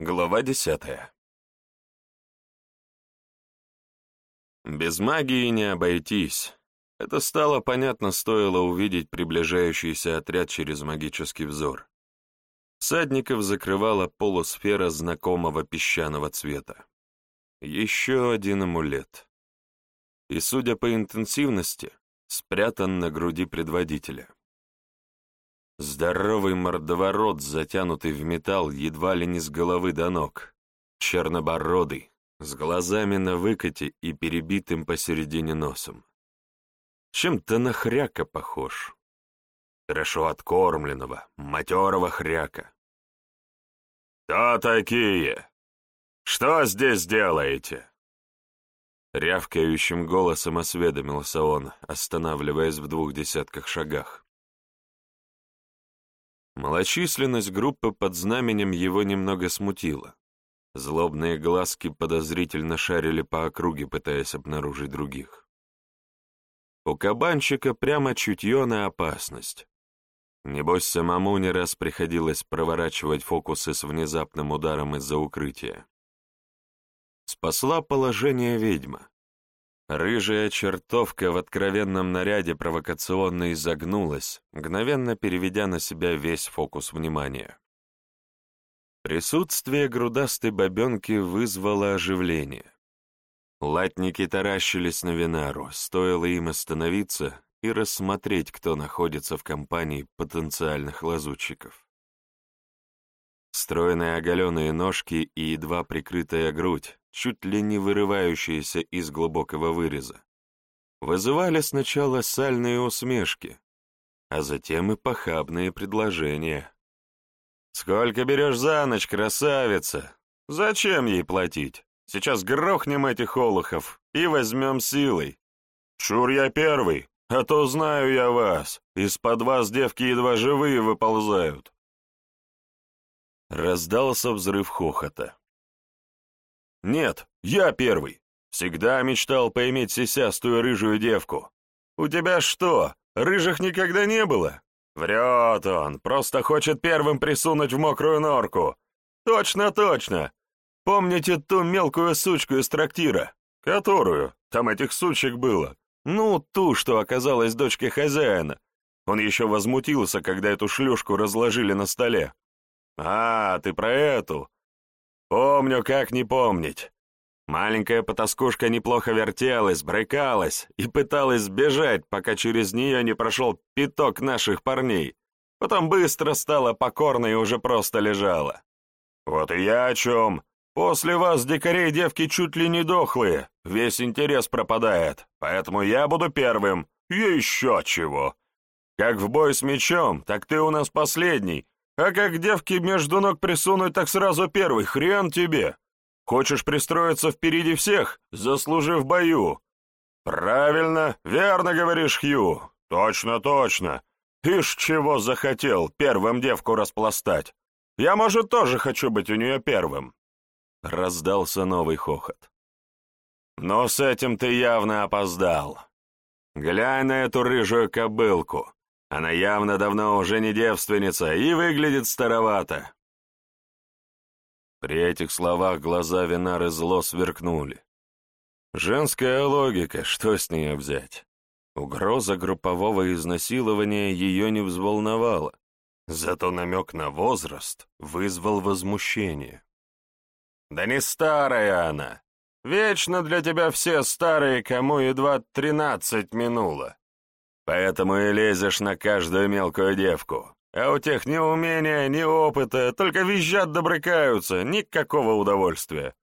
Глава десятая Без магии не обойтись. Это стало понятно, стоило увидеть приближающийся отряд через магический взор. Садников закрывала полусфера знакомого песчаного цвета. Еще один амулет. И, судя по интенсивности, спрятан на груди предводителя. Здоровый мордоворот, затянутый в металл едва ли не с головы до ног, чернобородый, с глазами на выкате и перебитым посередине носом. Чем-то на хряка похож. Хорошо откормленного, матерого хряка. «Кто такие? Что здесь делаете?» Рявкающим голосом осведомился он, останавливаясь в двух десятках шагах. Малочисленность группы под знаменем его немного смутила. Злобные глазки подозрительно шарили по округе, пытаясь обнаружить других. У кабанчика прямо чутье на опасность. Небось, самому не раз приходилось проворачивать фокусы с внезапным ударом из-за укрытия. Спасла положение ведьма. Рыжая чертовка в откровенном наряде провокационно изогнулась, мгновенно переведя на себя весь фокус внимания. Присутствие грудастой бабенки вызвало оживление. Латники таращились на Винару, стоило им остановиться и рассмотреть, кто находится в компании потенциальных лазутчиков. Стройные оголенные ножки и едва прикрытая грудь, чуть ли не вырывающиеся из глубокого выреза, вызывали сначала сальные усмешки, а затем и похабные предложения. «Сколько берешь за ночь, красавица? Зачем ей платить? Сейчас грохнем этих олухов и возьмем силой. Чур я первый, а то знаю я вас. Из-под вас девки едва живые выползают». Раздался взрыв хохота. «Нет, я первый. Всегда мечтал поиметь сисястую рыжую девку. У тебя что, рыжих никогда не было?» «Врет он, просто хочет первым присунуть в мокрую норку. Точно, точно. Помните ту мелкую сучку из трактира? Которую? Там этих сучек было. Ну, ту, что оказалась дочкой хозяина. Он еще возмутился, когда эту шлюшку разложили на столе. А, ты про эту. Помню, как не помнить. Маленькая потаскушка неплохо вертелась, брыкалась и пыталась сбежать, пока через нее не прошел пяток наших парней. Потом быстро стала покорной и уже просто лежала. Вот и я о чем. После вас, дикарей, девки чуть ли не дохлые, весь интерес пропадает, поэтому я буду первым. Еще чего. Как в бой с мечом, так ты у нас последний, а как девки между ног присунуть, так сразу первый, хрен тебе. Хочешь пристроиться впереди всех, заслужив бою? Правильно, верно говоришь, Хью. Точно, точно. Ишь, чего захотел первым девку распластать. Я, может, тоже хочу быть у нее первым. Раздался новый хохот. Но с этим ты явно опоздал. Глянь на эту рыжую кобылку. Она явно давно уже не девственница и выглядит старовато. При этих словах глаза Винары зло сверкнули. Женская логика, что с нее взять? Угроза группового изнасилования ее не взволновала, зато намек на возраст вызвал возмущение. «Да не старая она! Вечно для тебя все старые, кому едва тринадцать минуло. Поэтому и лезешь на каждую мелкую девку. А у тех ни умения, ни опыта, только визжат добрыкаются, никакого удовольствия.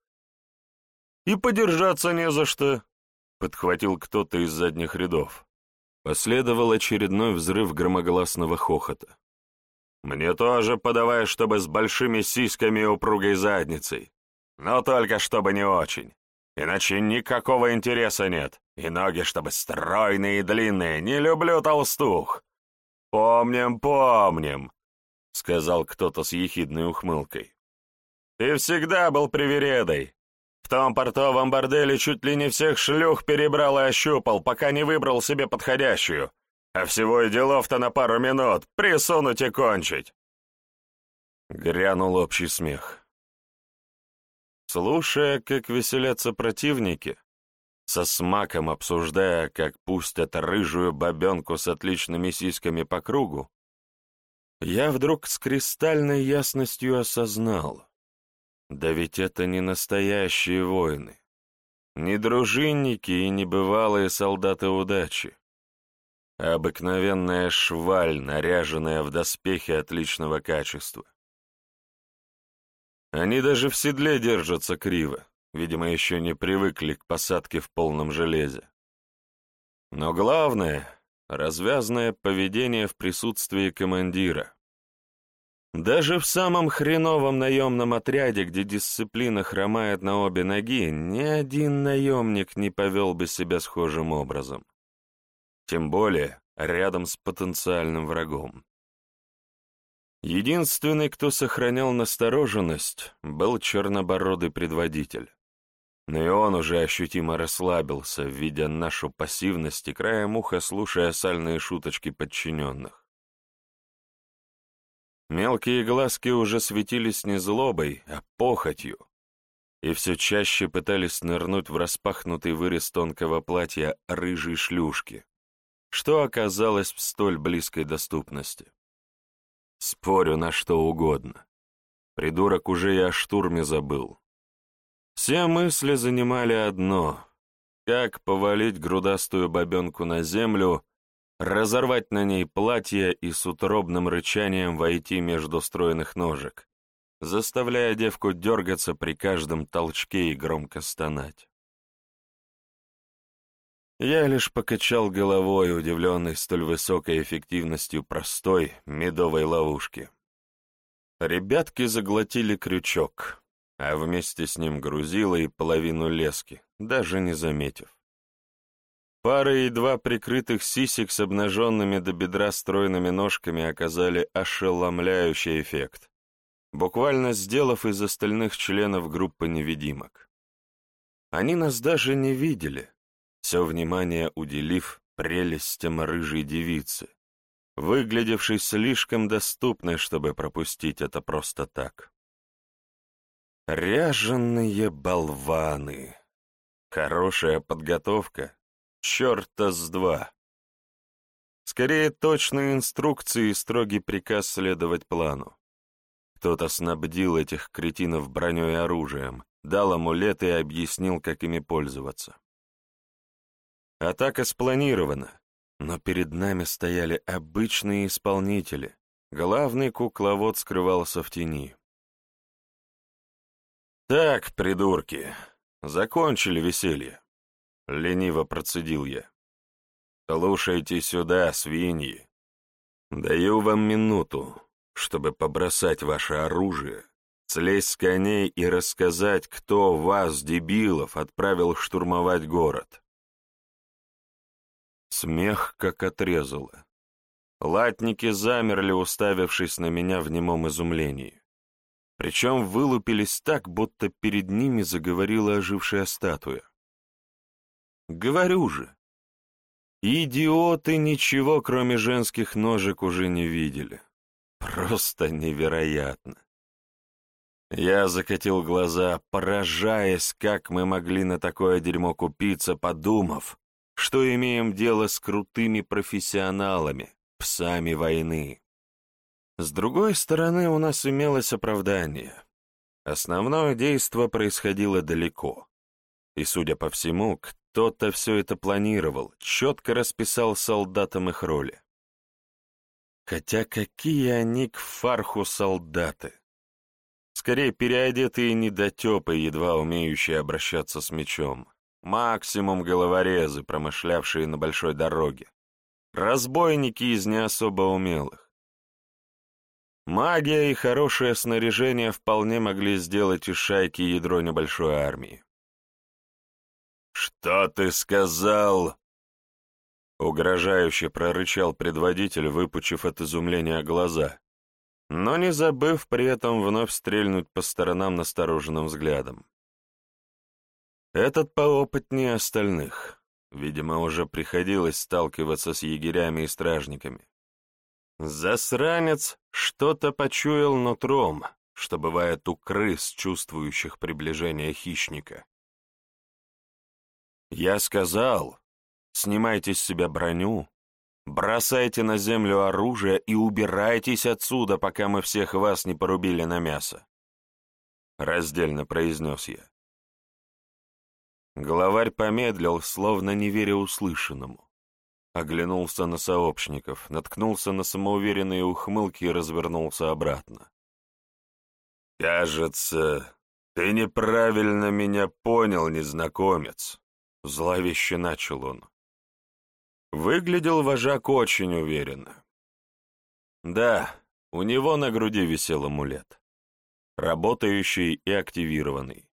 И подержаться не за что, — подхватил кто-то из задних рядов. Последовал очередной взрыв громогласного хохота. «Мне тоже подавай, чтобы с большими сиськами и упругой задницей. Но только чтобы не очень. Иначе никакого интереса нет. И ноги, чтобы стройные и длинные. Не люблю толстух. Помним, помним, — сказал кто-то с ехидной ухмылкой. Ты всегда был привередой. В том портовом борделе чуть ли не всех шлюх перебрал и ощупал, пока не выбрал себе подходящую. А всего и делов-то на пару минут, присунуть и кончить. Грянул общий смех. Слушая, как веселятся противники, со смаком обсуждая, как пустят рыжую бабенку с отличными сиськами по кругу, я вдруг с кристальной ясностью осознал, да ведь это не настоящие воины, не дружинники и не бывалые солдаты удачи, а обыкновенная шваль, наряженная в доспехи отличного качества. Они даже в седле держатся криво, видимо, еще не привыкли к посадке в полном железе. Но главное — развязное поведение в присутствии командира. Даже в самом хреновом наемном отряде, где дисциплина хромает на обе ноги, ни один наемник не повел бы себя схожим образом. Тем более рядом с потенциальным врагом. Единственный, кто сохранял настороженность, был чернобородый предводитель. Но и он уже ощутимо расслабился, видя нашу пассивность и краем уха слушая сальные шуточки подчиненных. Мелкие глазки уже светились не злобой, а похотью, и все чаще пытались нырнуть в распахнутый вырез тонкого платья рыжей шлюшки, что оказалось в столь близкой доступности. Спорю на что угодно. Придурок уже и о штурме забыл. Все мысли занимали одно — как повалить грудастую бабенку на землю, разорвать на ней платье и с утробным рычанием войти между стройных ножек, заставляя девку дергаться при каждом толчке и громко стонать. Я лишь покачал головой, удивленный столь высокой эффективностью простой медовой ловушки. Ребятки заглотили крючок, а вместе с ним грузило и половину лески, даже не заметив. Пара и два прикрытых сисек с обнаженными до бедра стройными ножками оказали ошеломляющий эффект, буквально сделав из остальных членов группы невидимок. Они нас даже не видели, все внимание уделив прелестям рыжей девицы, выглядевшей слишком доступной, чтобы пропустить это просто так. Ряженные болваны. Хорошая подготовка. Черта с два. Скорее, точные инструкции и строгий приказ следовать плану. Кто-то снабдил этих кретинов броней и оружием, дал амулеты и объяснил, как ими пользоваться. Атака спланирована, но перед нами стояли обычные исполнители. Главный кукловод скрывался в тени. «Так, придурки, закончили веселье», — лениво процедил я. «Слушайте сюда, свиньи. Даю вам минуту, чтобы побросать ваше оружие, слезть с коней и рассказать, кто вас, дебилов, отправил штурмовать город. Смех как отрезало. Латники замерли, уставившись на меня в немом изумлении. Причем вылупились так, будто перед ними заговорила ожившая статуя. Говорю же, идиоты ничего, кроме женских ножек, уже не видели. Просто невероятно. Я закатил глаза, поражаясь, как мы могли на такое дерьмо купиться, подумав, что имеем дело с крутыми профессионалами, псами войны. С другой стороны, у нас имелось оправдание. Основное действо происходило далеко. И, судя по всему, кто-то все это планировал, четко расписал солдатам их роли. Хотя какие они к фарху солдаты? Скорее, переодетые недотепы, едва умеющие обращаться с мечом. Максимум головорезы, промышлявшие на большой дороге. Разбойники из не особо умелых. Магия и хорошее снаряжение вполне могли сделать из шайки ядро небольшой армии. «Что ты сказал?» Угрожающе прорычал предводитель, выпучив от изумления глаза, но не забыв при этом вновь стрельнуть по сторонам настороженным взглядом. Этот поопытнее остальных. Видимо, уже приходилось сталкиваться с егерями и стражниками. Засранец что-то почуял нутром, что бывает у крыс, чувствующих приближение хищника. Я сказал, снимайте с себя броню, бросайте на землю оружие и убирайтесь отсюда, пока мы всех вас не порубили на мясо. Раздельно произнес я. Главарь помедлил, словно не веря услышанному. Оглянулся на сообщников, наткнулся на самоуверенные ухмылки и развернулся обратно. «Кажется, ты неправильно меня понял, незнакомец», — зловеще начал он. Выглядел вожак очень уверенно. Да, у него на груди висел амулет, работающий и активированный.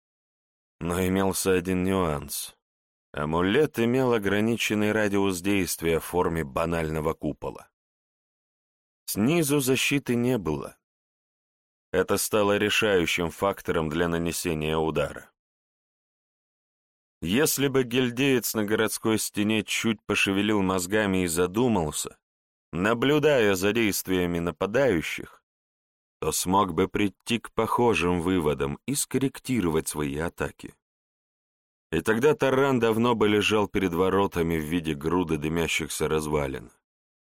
Но имелся один нюанс. Амулет имел ограниченный радиус действия в форме банального купола. Снизу защиты не было. Это стало решающим фактором для нанесения удара. Если бы гильдеец на городской стене чуть пошевелил мозгами и задумался, наблюдая за действиями нападающих, то смог бы прийти к похожим выводам и скорректировать свои атаки. И тогда таран давно бы лежал перед воротами в виде груды дымящихся развалин.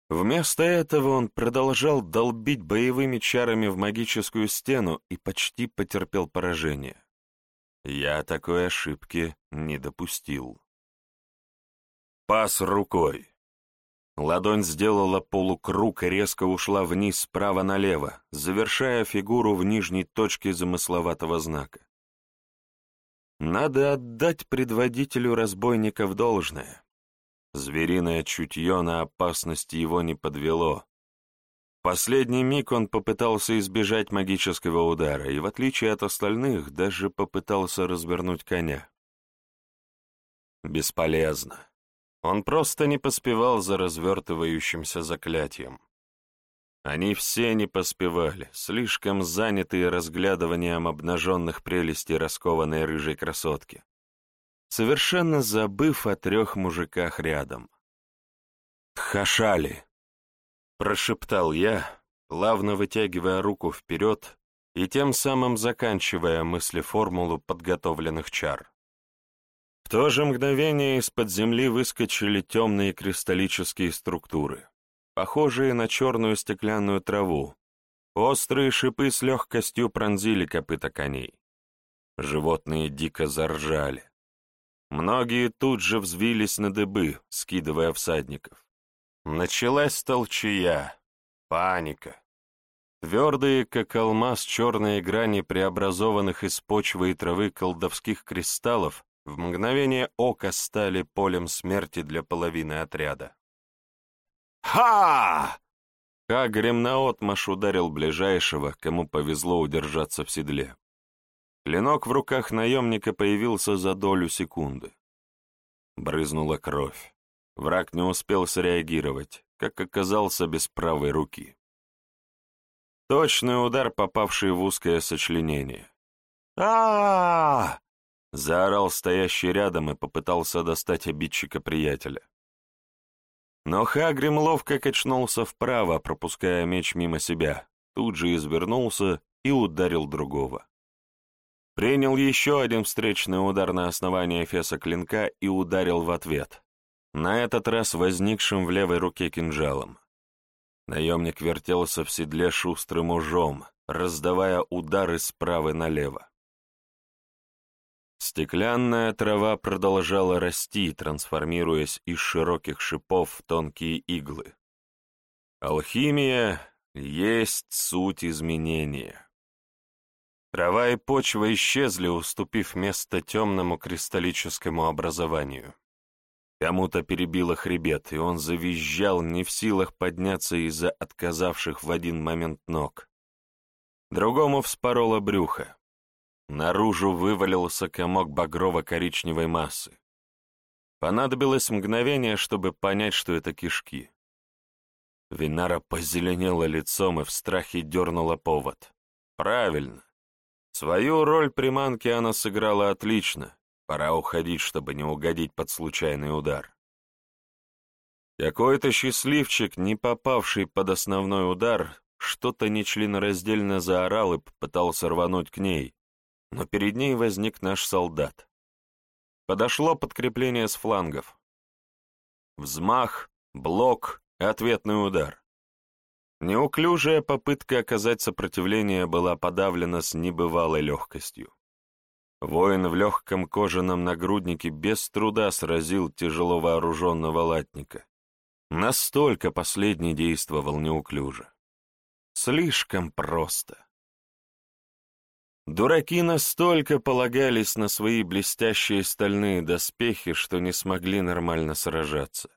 Вместо этого он продолжал долбить боевыми чарами в магическую стену и почти потерпел поражение. Я такой ошибки не допустил. Пас рукой. Ладонь сделала полукруг и резко ушла вниз справа налево, завершая фигуру в нижней точке замысловатого знака. Надо отдать предводителю разбойников должное. Звериное чутье на опасности его не подвело. В последний миг он попытался избежать магического удара и, в отличие от остальных, даже попытался развернуть коня. Бесполезно. Он просто не поспевал за развертывающимся заклятием. Они все не поспевали, слишком занятые разглядыванием обнаженных прелестей раскованной рыжей красотки, совершенно забыв о трех мужиках рядом. «Тхашали!» — прошептал я, плавно вытягивая руку вперед и тем самым заканчивая мысли-формулу подготовленных чар. В то же мгновение из-под земли выскочили темные кристаллические структуры похожие на черную стеклянную траву. Острые шипы с легкостью пронзили копыта коней. Животные дико заржали. Многие тут же взвились на дыбы, скидывая всадников. Началась толчая, паника. Твердые, как алмаз, черные грани преобразованных из почвы и травы колдовских кристаллов в мгновение ока стали полем смерти для половины отряда. «Ха!» Хагрим наотмашь ударил ближайшего, кому повезло удержаться в седле. Клинок в руках наемника появился за долю секунды. Брызнула кровь. Враг не успел среагировать, как оказался без правой руки. Точный удар, попавший в узкое сочленение. а, -а, заорал стоящий рядом и попытался достать обидчика приятеля. Но Хагрим ловко качнулся вправо, пропуская меч мимо себя, тут же извернулся и ударил другого. Принял еще один встречный удар на основание феса клинка и ударил в ответ, на этот раз возникшим в левой руке кинжалом. Наемник вертелся в седле шустрым ужом, раздавая удары справа налево. Стеклянная трава продолжала расти, трансформируясь из широких шипов в тонкие иглы. Алхимия есть суть изменения. Трава и почва исчезли, уступив место темному кристаллическому образованию. Кому-то перебило хребет, и он завизжал, не в силах подняться из-за отказавших в один момент ног. Другому вспороло брюхо. Наружу вывалился комок багрово-коричневой массы. Понадобилось мгновение, чтобы понять, что это кишки. Винара позеленела лицом и в страхе дернула повод. Правильно. Свою роль приманки она сыграла отлично. Пора уходить, чтобы не угодить под случайный удар. Какой-то счастливчик, не попавший под основной удар, что-то нечленораздельно заорал и попытался рвануть к ней, но перед ней возник наш солдат. Подошло подкрепление с флангов. Взмах, блок, ответный удар. Неуклюжая попытка оказать сопротивление была подавлена с небывалой легкостью. Воин в легком кожаном нагруднике без труда сразил тяжело вооруженного латника. Настолько последний действовал неуклюже. Слишком просто. Дураки настолько полагались на свои блестящие стальные доспехи, что не смогли нормально сражаться.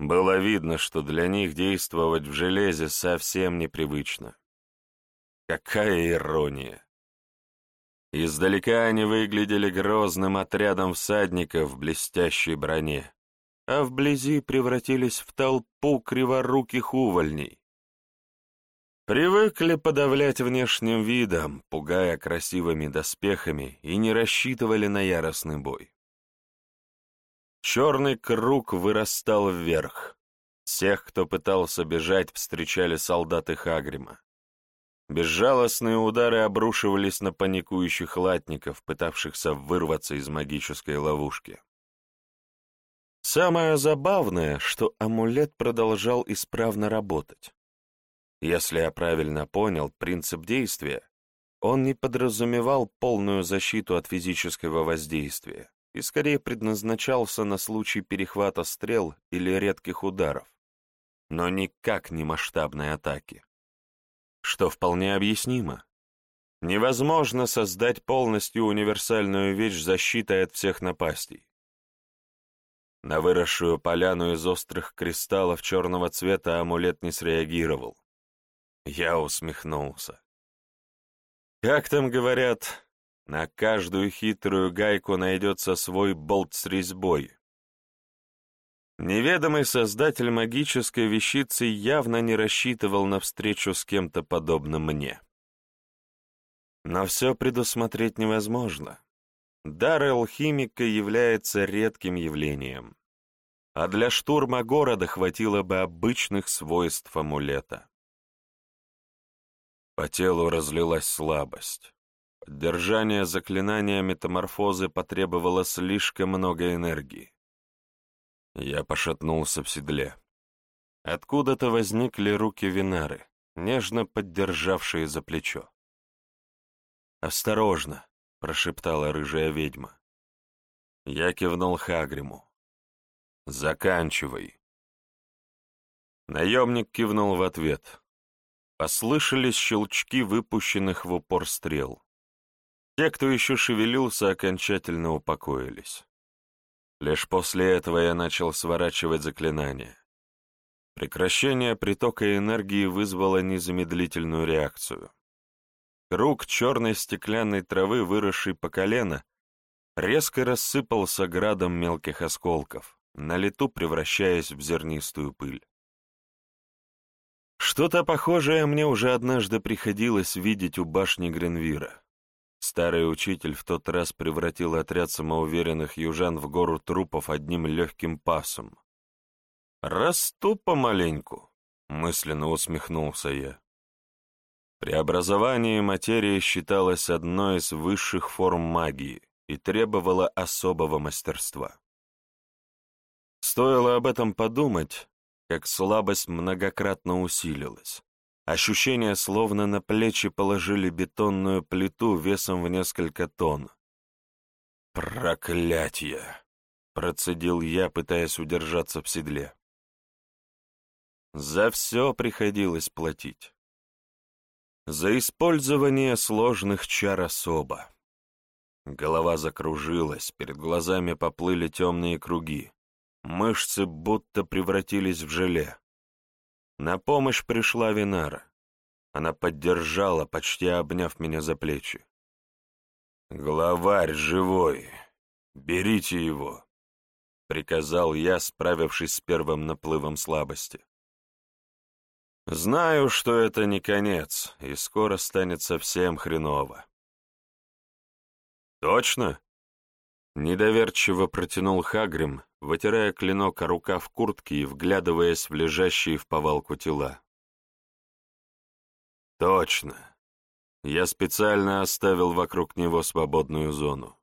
Было видно, что для них действовать в железе совсем непривычно. Какая ирония! Издалека они выглядели грозным отрядом всадников в блестящей броне, а вблизи превратились в толпу криворуких увольней. Привыкли подавлять внешним видом, пугая красивыми доспехами, и не рассчитывали на яростный бой. Черный круг вырастал вверх. Всех, кто пытался бежать, встречали солдаты Хагрима. Безжалостные удары обрушивались на паникующих латников, пытавшихся вырваться из магической ловушки. Самое забавное, что амулет продолжал исправно работать. Если я правильно понял принцип действия, он не подразумевал полную защиту от физического воздействия и скорее предназначался на случай перехвата стрел или редких ударов, но никак не масштабной атаки. Что вполне объяснимо. Невозможно создать полностью универсальную вещь защитой от всех напастей. На выросшую поляну из острых кристаллов черного цвета амулет не среагировал. Я усмехнулся. Как там говорят, на каждую хитрую гайку найдется свой болт с резьбой. Неведомый создатель магической вещицы явно не рассчитывал на встречу с кем-то подобным мне. Но все предусмотреть невозможно. Дар алхимика является редким явлением, а для штурма города хватило бы обычных свойств амулета. По телу разлилась слабость. Поддержание заклинания метаморфозы потребовало слишком много энергии. Я пошатнулся в седле. Откуда-то возникли руки Винары, нежно поддержавшие за плечо. «Осторожно!» — прошептала рыжая ведьма. Я кивнул Хагриму. «Заканчивай!» Наемник кивнул в ответ. Послышались щелчки выпущенных в упор стрел. Те, кто еще шевелился, окончательно упокоились. Лишь после этого я начал сворачивать заклинание. Прекращение притока энергии вызвало незамедлительную реакцию. Круг черной стеклянной травы, выросший по колено, резко рассыпался градом мелких осколков, на лету превращаясь в зернистую пыль. Что-то похожее мне уже однажды приходилось видеть у башни Гренвира. Старый учитель в тот раз превратил отряд самоуверенных южан в гору трупов одним легким пасом. «Расту помаленьку», — мысленно усмехнулся я. Преобразование материи считалось одной из высших форм магии и требовало особого мастерства. Стоило об этом подумать, как слабость многократно усилилась. Ощущение, словно на плечи положили бетонную плиту весом в несколько тонн. «Проклятье!» — процедил я, пытаясь удержаться в седле. За все приходилось платить. За использование сложных чар особо. Голова закружилась, перед глазами поплыли темные круги. Мышцы будто превратились в желе. На помощь пришла Винара. Она поддержала, почти обняв меня за плечи. «Главарь живой! Берите его!» — приказал я, справившись с первым наплывом слабости. «Знаю, что это не конец, и скоро станет совсем хреново». «Точно?» — недоверчиво протянул Хагрим, вытирая клинок о рукав куртки и вглядываясь в лежащие в повалку тела. Точно. Я специально оставил вокруг него свободную зону.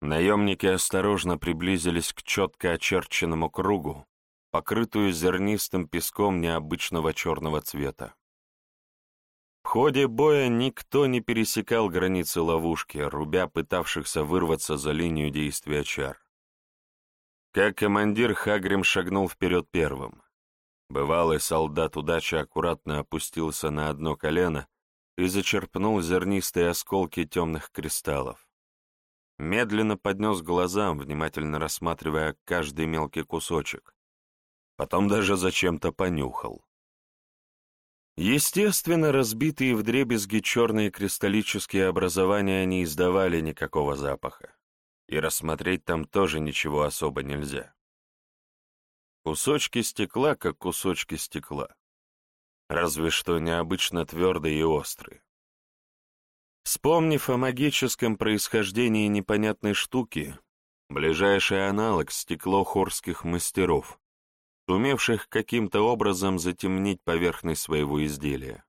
Наемники осторожно приблизились к четко очерченному кругу, покрытую зернистым песком необычного черного цвета. Ходе боя никто не пересекал границы ловушки, рубя пытавшихся вырваться за линию действия чар. Как командир Хагрим шагнул вперед первым. Бывалый солдат удачи аккуратно опустился на одно колено и зачерпнул зернистые осколки темных кристаллов. Медленно поднес глазам, внимательно рассматривая каждый мелкий кусочек. Потом даже зачем-то понюхал. Естественно, разбитые вдребезги черные кристаллические образования не издавали никакого запаха, и рассмотреть там тоже ничего особо нельзя. Кусочки стекла, как кусочки стекла. Разве что необычно твердые и острые. Вспомнив о магическом происхождении непонятной штуки, ближайший аналог — стекло хорских мастеров, сумевших каким-то образом затемнить поверхность своего изделия.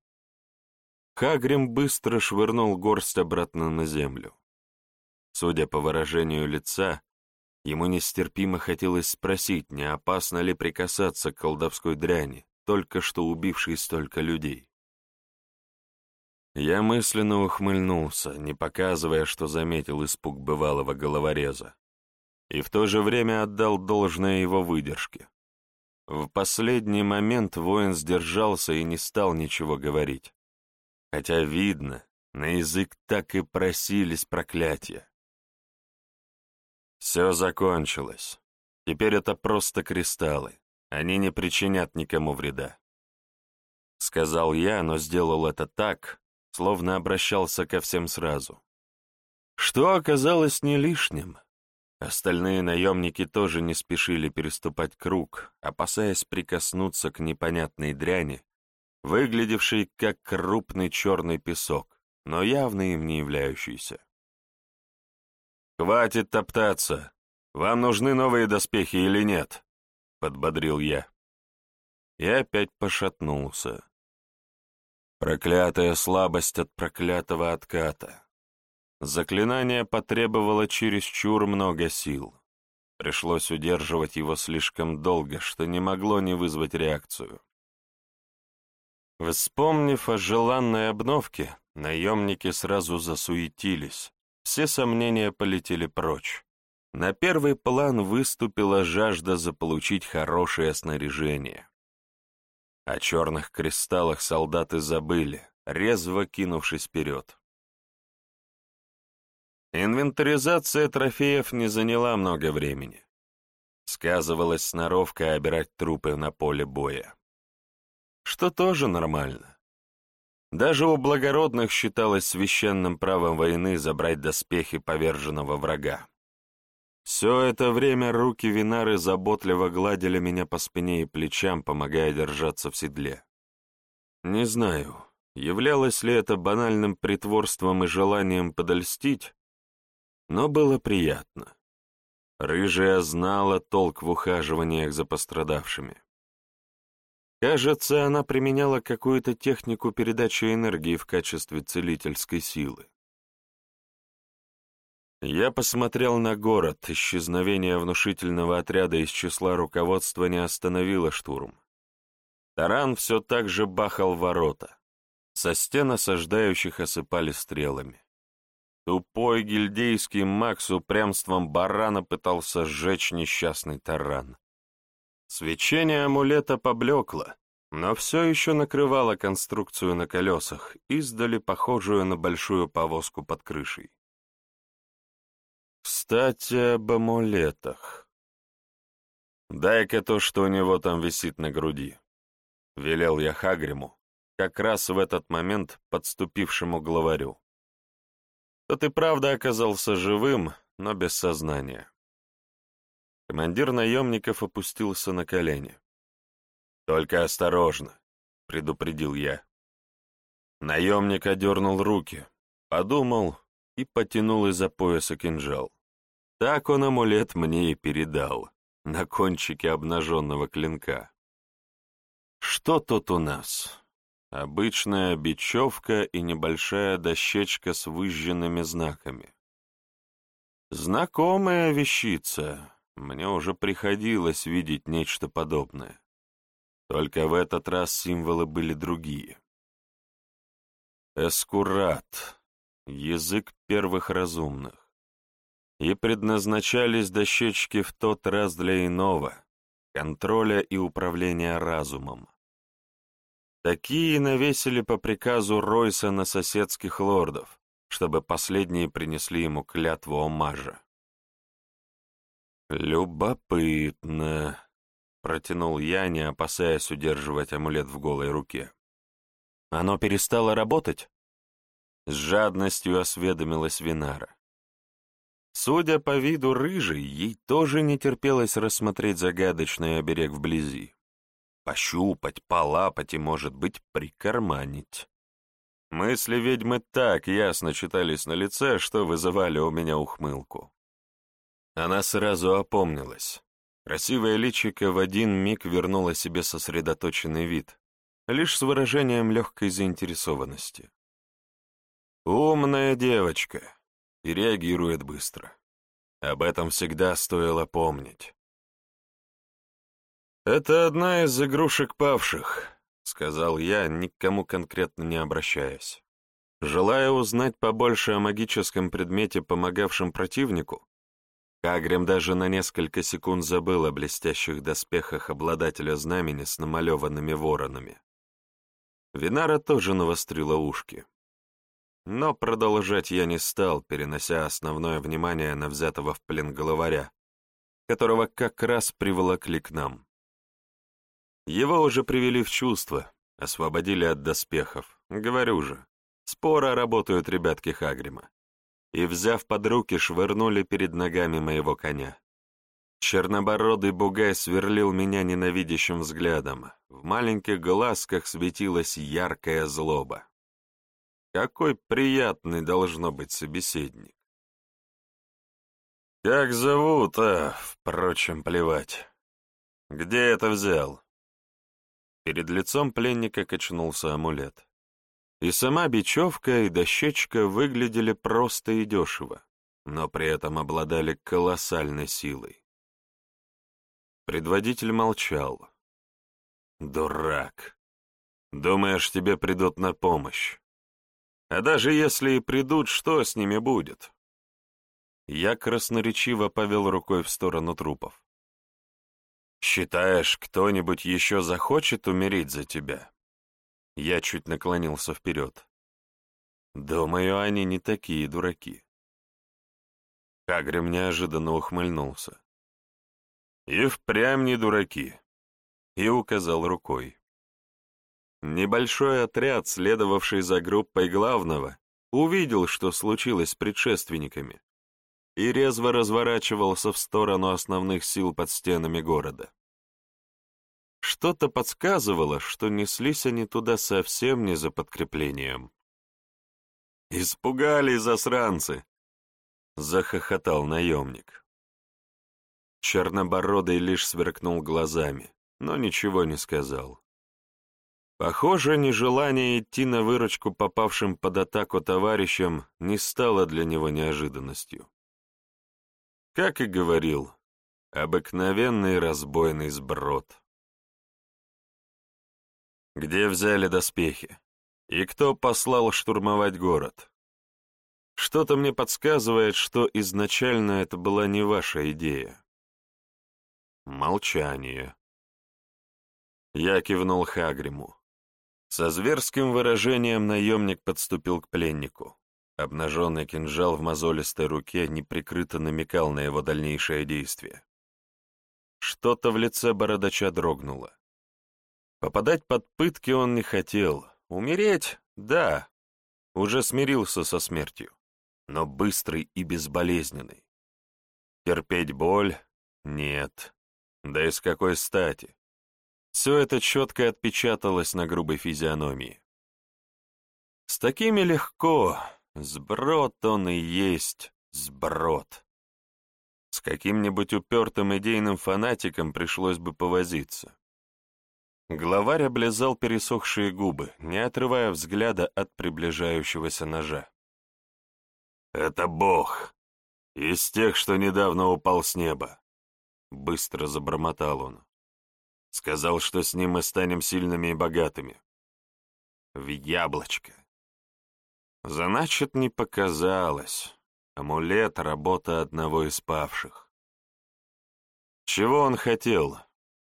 Хагрим быстро швырнул горсть обратно на землю. Судя по выражению лица, ему нестерпимо хотелось спросить, не опасно ли прикасаться к колдовской дряни, только что убившей столько людей. Я мысленно ухмыльнулся, не показывая, что заметил испуг бывалого головореза, и в то же время отдал должное его выдержке. В последний момент воин сдержался и не стал ничего говорить. Хотя видно, на язык так и просились проклятия. Все закончилось. Теперь это просто кристаллы. Они не причинят никому вреда. Сказал я, но сделал это так, словно обращался ко всем сразу. Что оказалось не лишним. Остальные наемники тоже не спешили переступать круг, опасаясь прикоснуться к непонятной дряни, выглядевшей как крупный черный песок, но явно им не являющийся. «Хватит топтаться! Вам нужны новые доспехи или нет?» — подбодрил я. И опять пошатнулся. Проклятая слабость от проклятого отката. Заклинание потребовало чересчур много сил. Пришлось удерживать его слишком долго, что не могло не вызвать реакцию. Вспомнив о желанной обновке, наемники сразу засуетились, все сомнения полетели прочь. На первый план выступила жажда заполучить хорошее снаряжение. О черных кристаллах солдаты забыли, резво кинувшись вперед. Инвентаризация трофеев не заняла много времени. Сказывалась сноровка обирать трупы на поле боя. Что тоже нормально. Даже у благородных считалось священным правом войны забрать доспехи поверженного врага. Все это время руки Винары заботливо гладили меня по спине и плечам, помогая держаться в седле. Не знаю, являлось ли это банальным притворством и желанием подольстить, но было приятно. Рыжая знала толк в ухаживаниях за пострадавшими. Кажется, она применяла какую-то технику передачи энергии в качестве целительской силы. Я посмотрел на город, исчезновение внушительного отряда из числа руководства не остановило штурм. Таран все так же бахал ворота. Со стен осаждающих осыпали стрелами. Тупой гильдейский маг с упрямством барана пытался сжечь несчастный таран. Свечение амулета поблекло, но все еще накрывало конструкцию на колесах, издали похожую на большую повозку под крышей. Кстати, об амулетах. «Дай-ка то, что у него там висит на груди», — велел я Хагриму, как раз в этот момент подступившему главарю. Тот и правда оказался живым, но без сознания. Командир наемников опустился на колени. «Только осторожно», — предупредил я. Наемник одернул руки, подумал и потянул из-за пояса кинжал. Так он амулет мне и передал, на кончике обнаженного клинка. Что тут у нас? Обычная бечевка и небольшая дощечка с выжженными знаками. Знакомая вещица. Мне уже приходилось видеть нечто подобное. Только в этот раз символы были другие. Эскурат. Язык первых разумных. И предназначались дощечки в тот раз для иного, контроля и управления разумом. Такие навесили по приказу Ройса на соседских лордов, чтобы последние принесли ему клятву омажа. «Любопытно», — протянул я, не опасаясь удерживать амулет в голой руке. «Оно перестало работать?» С жадностью осведомилась Винара. Судя по виду рыжей, ей тоже не терпелось рассмотреть загадочный оберег вблизи. Пощупать, полапать и, может быть, прикарманить. Мысли ведьмы так ясно читались на лице, что вызывали у меня ухмылку. Она сразу опомнилась. Красивое личико в один миг вернуло себе сосредоточенный вид, лишь с выражением легкой заинтересованности. Умная девочка и реагирует быстро. Об этом всегда стоило помнить. «Это одна из игрушек павших», — сказал я, никому конкретно не обращаясь. Желая узнать побольше о магическом предмете, помогавшем противнику, Кагрим даже на несколько секунд забыл о блестящих доспехах обладателя знамени с намалеванными воронами. Винара тоже навострила ушки. Но продолжать я не стал, перенося основное внимание на взятого в плен головаря, которого как раз приволокли к нам. Его уже привели в чувство, освободили от доспехов. Говорю же, споро работают ребятки Хагрима. И, взяв под руки, швырнули перед ногами моего коня. Чернобородый бугай сверлил меня ненавидящим взглядом. В маленьких глазках светилась яркая злоба. Какой приятный должно быть собеседник. Как зовут, а, впрочем, плевать. Где это взял? Перед лицом пленника качнулся амулет. И сама бечевка, и дощечка выглядели просто и дешево, но при этом обладали колоссальной силой. Предводитель молчал. «Дурак! Думаешь, тебе придут на помощь? А даже если и придут, что с ними будет?» Я красноречиво повел рукой в сторону трупов. «Считаешь, кто-нибудь еще захочет умереть за тебя?» Я чуть наклонился вперед. «Думаю, они не такие дураки». Хагрим неожиданно ухмыльнулся. «И впрямь не дураки», и указал рукой. Небольшой отряд, следовавший за группой главного, увидел, что случилось с предшественниками, и резво разворачивался в сторону основных сил под стенами города. Что-то подсказывало, что неслись они туда совсем не за подкреплением. «Испугались засранцы!» — захохотал наемник. Чернобородый лишь сверкнул глазами, но ничего не сказал. Похоже, нежелание идти на выручку попавшим под атаку товарищам не стало для него неожиданностью. Как и говорил, обыкновенный разбойный сброд. Где взяли доспехи? И кто послал штурмовать город? Что-то мне подсказывает, что изначально это была не ваша идея. Молчание. Я кивнул Хагриму. Со зверским выражением наемник подступил к пленнику. Обнаженный кинжал в мозолистой руке неприкрыто намекал на его дальнейшее действие. Что-то в лице бородача дрогнуло. Попадать под пытки он не хотел. Умереть — да, уже смирился со смертью, но быстрый и безболезненный. Терпеть боль — нет. Да и с какой стати? Все это четко отпечаталось на грубой физиономии. С такими легко, Сброд он и есть сброд. С каким-нибудь упертым идейным фанатиком пришлось бы повозиться. Главарь облизал пересохшие губы, не отрывая взгляда от приближающегося ножа. «Это Бог, из тех, что недавно упал с неба», — быстро забормотал он. «Сказал, что с ним мы станем сильными и богатыми». «В яблочко». Значит, не показалось. Амулет — работа одного из павших. Чего он хотел?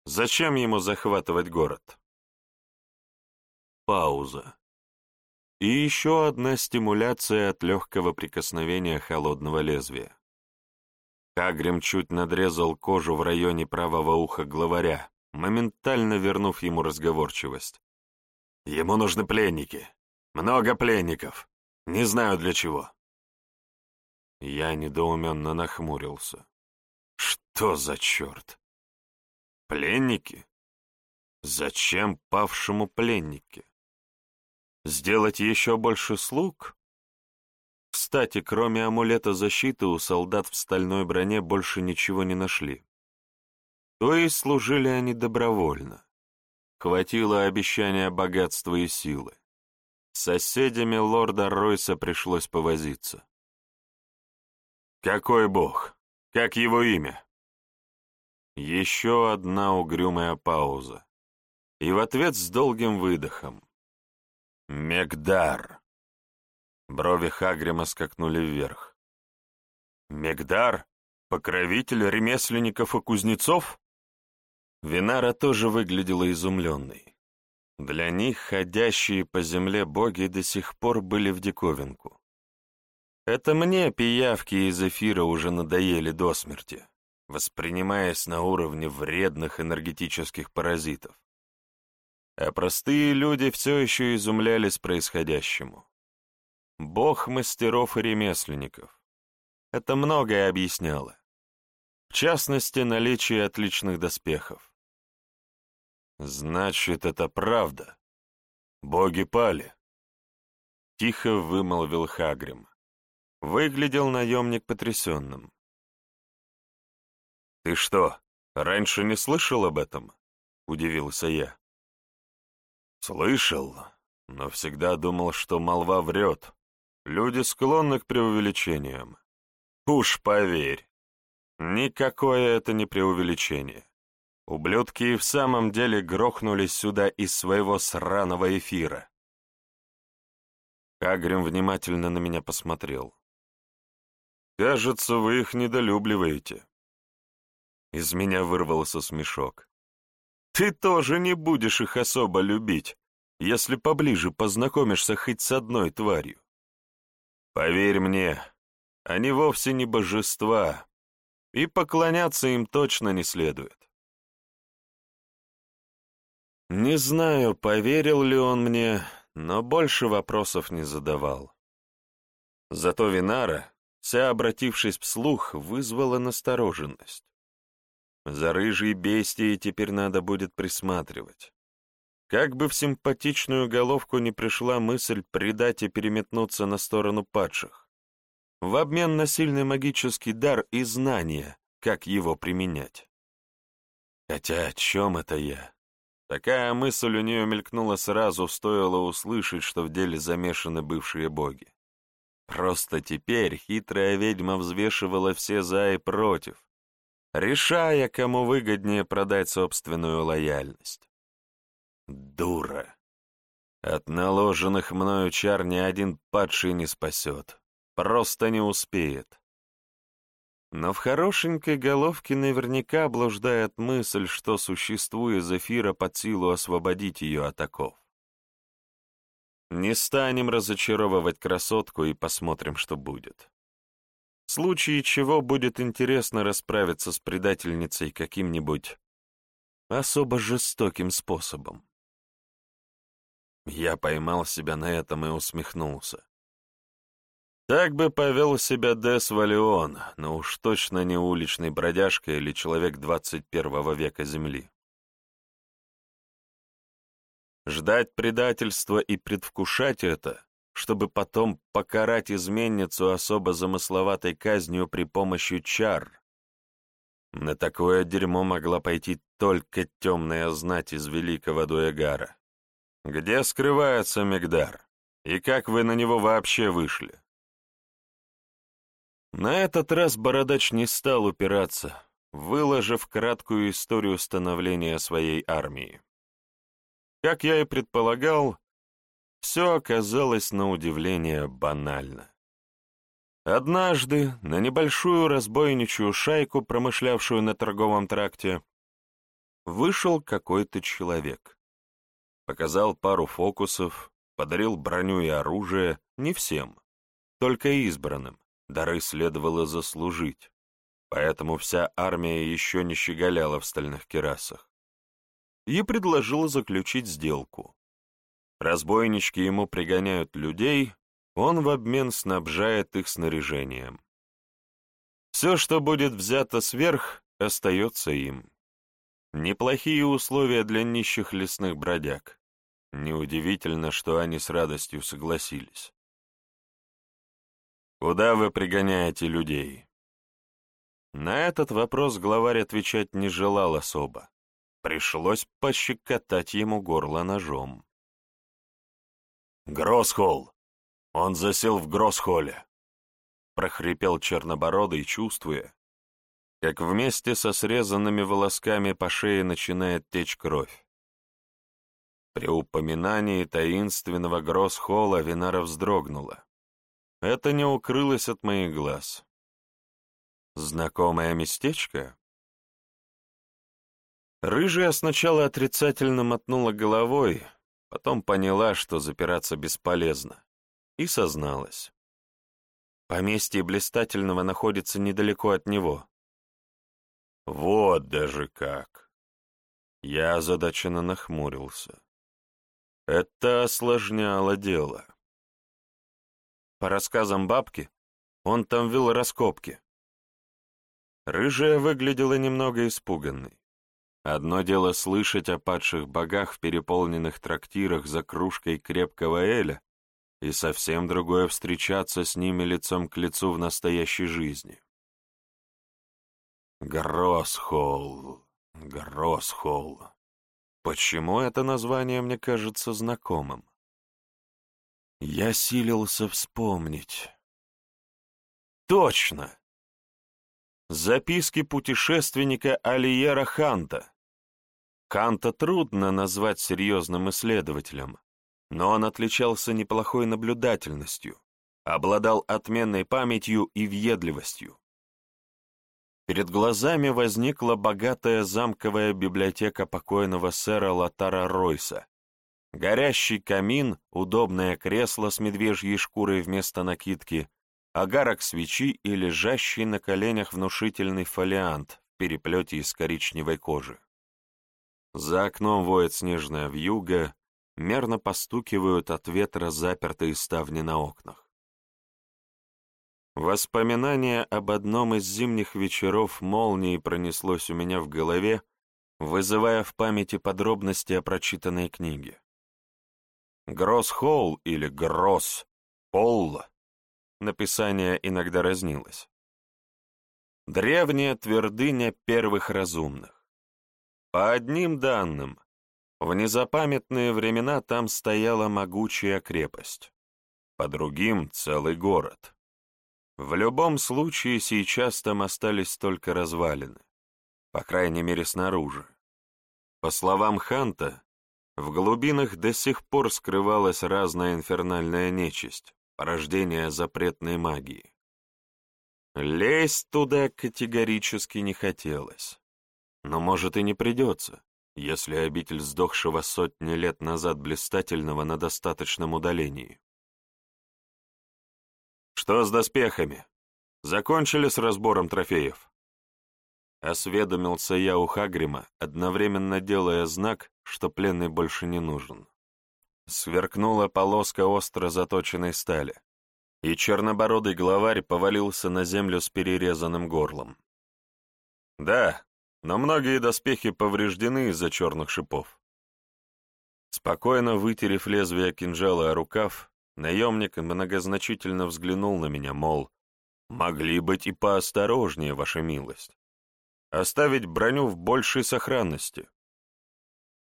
Зачем ему захватывать город? Пауза. И еще одна стимуляция от легкого прикосновения холодного лезвия. Кагрим чуть надрезал кожу в районе правого уха главаря, моментально вернув ему разговорчивость. «Ему нужны пленники. Много пленников. Не знаю для чего». Я недоуменно нахмурился. «Что за черт? Пленники? Зачем павшему пленнике? Сделать еще больше слуг? Кстати, кроме амулета защиты у солдат в стальной броне больше ничего не нашли. То есть служили они добровольно. Хватило обещания богатства и силы. С соседями лорда Ройса пришлось повозиться. «Какой бог? Как его имя?» Еще одна угрюмая пауза. И в ответ с долгим выдохом. «Мегдар!» Брови Хагрима скакнули вверх. «Мегдар? Покровитель ремесленников и кузнецов?» Винара тоже выглядела изумленной. Для них ходящие по земле боги до сих пор были в диковинку. Это мне пиявки из эфира уже надоели до смерти воспринимаясь на уровне вредных энергетических паразитов. А простые люди все еще изумлялись происходящему. Бог мастеров и ремесленников. Это многое объясняло. В частности, наличие отличных доспехов. Значит, это правда. Боги пали. Тихо вымолвил Хагрим. Выглядел наемник потрясенным. «Ты что, раньше не слышал об этом?» — удивился я. «Слышал, но всегда думал, что молва врет. Люди склонны к преувеличениям. Уж поверь, никакое это не преувеличение. Ублюдки и в самом деле грохнулись сюда из своего сраного эфира». Кагрим внимательно на меня посмотрел. «Кажется, вы их недолюбливаете». Из меня вырвался смешок. «Ты тоже не будешь их особо любить, если поближе познакомишься хоть с одной тварью. Поверь мне, они вовсе не божества, и поклоняться им точно не следует». Не знаю, поверил ли он мне, но больше вопросов не задавал. Зато Винара, вся обратившись вслух, вызвала настороженность. За рыжей бестией теперь надо будет присматривать. Как бы в симпатичную головку не пришла мысль предать и переметнуться на сторону падших. В обмен на сильный магический дар и знания, как его применять. Хотя о чем это я? Такая мысль у нее мелькнула сразу, стоило услышать, что в деле замешаны бывшие боги. Просто теперь хитрая ведьма взвешивала все за и против, решая, кому выгоднее продать собственную лояльность. Дура. От наложенных мною чар ни один падший не спасет. Просто не успеет. Но в хорошенькой головке наверняка блуждает мысль, что существует зефира под силу освободить ее от оков. Не станем разочаровывать красотку и посмотрим, что будет в случае чего будет интересно расправиться с предательницей каким-нибудь особо жестоким способом. Я поймал себя на этом и усмехнулся. Так бы повел себя Дес Валион, но уж точно не уличный бродяжка или человек 21 века Земли. Ждать предательства и предвкушать это чтобы потом покарать изменницу особо замысловатой казнью при помощи чар. На такое дерьмо могла пойти только темная знать из великого Дуэгара. Где скрывается Мегдар? И как вы на него вообще вышли? На этот раз Бородач не стал упираться, выложив краткую историю становления своей армии. Как я и предполагал, все оказалось на удивление банально. Однажды на небольшую разбойничью шайку, промышлявшую на торговом тракте, вышел какой-то человек. Показал пару фокусов, подарил броню и оружие не всем, только избранным, дары следовало заслужить, поэтому вся армия еще не щеголяла в стальных керасах. И предложил заключить сделку. Разбойнички ему пригоняют людей, он в обмен снабжает их снаряжением. Все, что будет взято сверх, остается им. Неплохие условия для нищих лесных бродяг. Неудивительно, что они с радостью согласились. «Куда вы пригоняете людей?» На этот вопрос главарь отвечать не желал особо. Пришлось пощекотать ему горло ножом. «Гроссхолл! Он засел в Гроссхолле!» — прохрипел Чернобородый, чувствуя, как вместе со срезанными волосками по шее начинает течь кровь. При упоминании таинственного Гроссхолла Винара вздрогнула. Это не укрылось от моих глаз. Знакомое местечко? Рыжая сначала отрицательно мотнула головой, потом поняла, что запираться бесполезно и созналась. Поместье Блистательного находится недалеко от него. Вот даже как. Я озадаченно нахмурился. Это осложняло дело. По рассказам бабки, он там вел раскопки. Рыжая выглядела немного испуганной. Одно дело слышать о падших богах в переполненных трактирах за кружкой крепкого эля, и совсем другое встречаться с ними лицом к лицу в настоящей жизни. Гроссхолл, Гроссхолл. Почему это название мне кажется знакомым? Я силился вспомнить. Точно! Записки путешественника Алиера Ханта. Ханта трудно назвать серьезным исследователем, но он отличался неплохой наблюдательностью, обладал отменной памятью и въедливостью. Перед глазами возникла богатая замковая библиотека покойного сэра Латара Ройса, горящий камин, удобное кресло с медвежьей шкурой вместо накидки, огарок свечи и лежащий на коленях внушительный фолиант в переплете из коричневой кожи. За окном воет снежная вьюга, мерно постукивают от ветра запертые ставни на окнах. Воспоминание об одном из зимних вечеров молнией пронеслось у меня в голове, вызывая в памяти подробности о прочитанной книге. Гросс-Холл или Гросс-Полл написание иногда разнилось. Древняя твердыня первых разумных. По одним данным, в незапамятные времена там стояла могучая крепость, по другим — целый город. В любом случае сейчас там остались только развалины, по крайней мере снаружи. По словам Ханта, в глубинах до сих пор скрывалась разная инфернальная нечисть, порождение запретной магии. Лезть туда категорически не хотелось. Но, может, и не придется если обитель сдохшего сотни лет назад блистательного на достаточном удалении. «Что с доспехами? Закончили с разбором трофеев?» Осведомился я у Хагрима, одновременно делая знак, что пленный больше не нужен. Сверкнула полоска остро заточенной стали, и чернобородый главарь повалился на землю с перерезанным горлом. «Да, но многие доспехи повреждены из-за черных шипов. Спокойно вытерев лезвие кинжала о рукав, наемник многозначительно взглянул на меня, мол, «Могли быть и поосторожнее, ваша милость». Оставить броню в большей сохранности.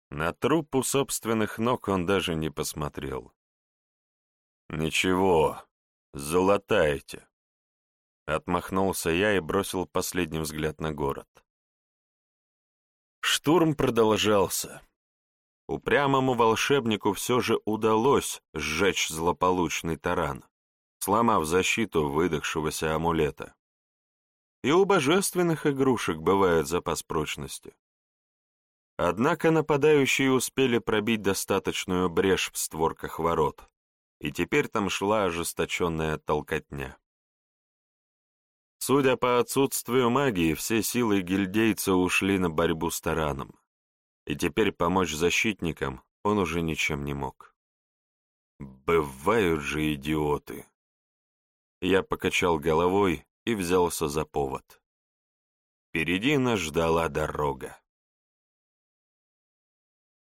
На труп у собственных ног он даже не посмотрел. «Ничего, золотаете», — отмахнулся я и бросил последний взгляд на город. Штурм продолжался. Упрямому волшебнику все же удалось сжечь злополучный таран, сломав защиту выдохшегося амулета. И у божественных игрушек бывает запас прочности. Однако нападающие успели пробить достаточную брешь в створках ворот, и теперь там шла ожесточенная толкотня. Судя по отсутствию магии, все силы гильдейца ушли на борьбу с тараном, и теперь помочь защитникам он уже ничем не мог. Бывают же идиоты. Я покачал головой и взялся за повод. Впереди нас ждала дорога.